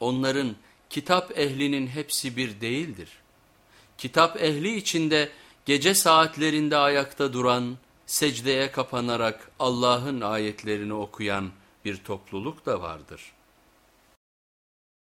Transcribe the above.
onların kitap ehlinin hepsi bir değildir. Kitap ehli içinde gece saatlerinde ayakta duran, secdeye kapanarak Allah'ın ayetlerini okuyan bir topluluk da vardır.''